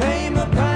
came upon.